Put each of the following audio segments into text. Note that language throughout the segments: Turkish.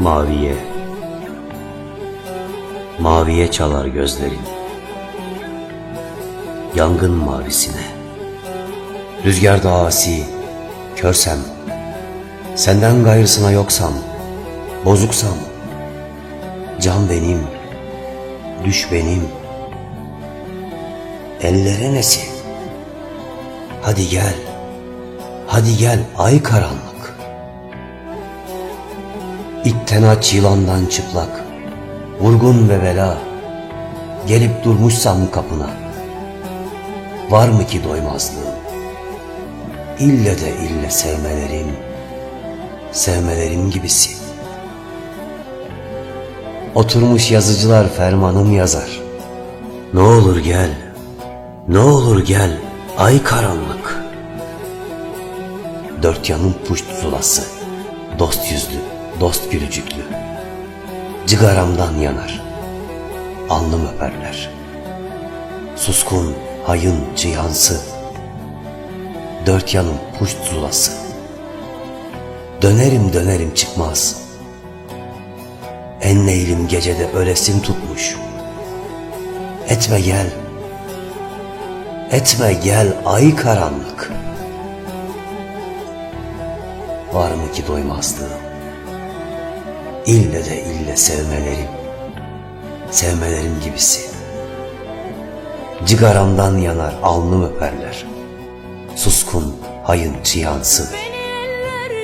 Maviye. Maviye çalar gözlerin. Yangın mavisine. Rüzgarda asi. Körsem. Senden gayrısına yoksam. Bozuksam. Can benim. Düş benim. Ellere nesi? Hadi gel. Hadi gel ay karanlık İtten aç çıplak, vurgun ve bela, gelip durmuşsam kapına. Var mı ki doymazlığım? İlle de ille sevmelerim, sevmelerim gibisi. Oturmuş yazıcılar fermanım yazar. Ne olur gel, ne olur gel, ay karanlık. Dört yanım puşt zulası, dost yüzlü, dost gülücüklü. Cigaramdan yanar, alnım öperler. Suskun, hayın, cihansı, dört yanım puşt zulası. Dönerim dönerim çıkmaz. En neylim gecede ölesim tutmuş. Etme gel, etme gel ay karanlık. Var mı ki doymazlığım? İlle de ille sevmelerim, sevmelerim gibisi. Cigaramdan yanar alnım öperler. Suskun, hayın çiyansı,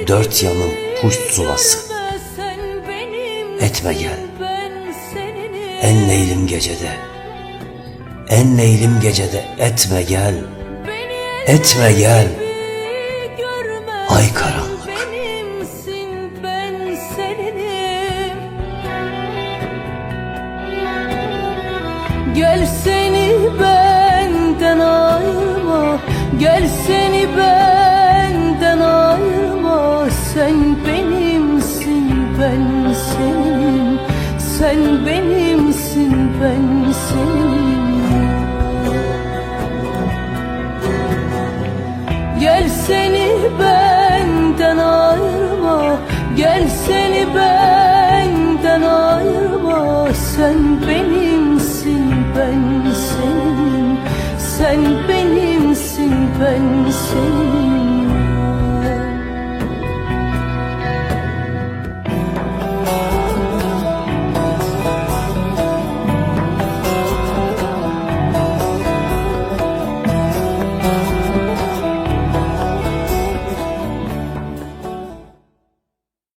dört yanım puşt zulası. Etme gel, en neylim gecede, en neylim gecede etme gel, etme gel, Gel seni benden ayırma. Gel seni benden ayırma. Sen benimsin ben senin. Sen benimsin ben senin. Gel seni benden ayırma. Gel seni Sen benimsin ben senin.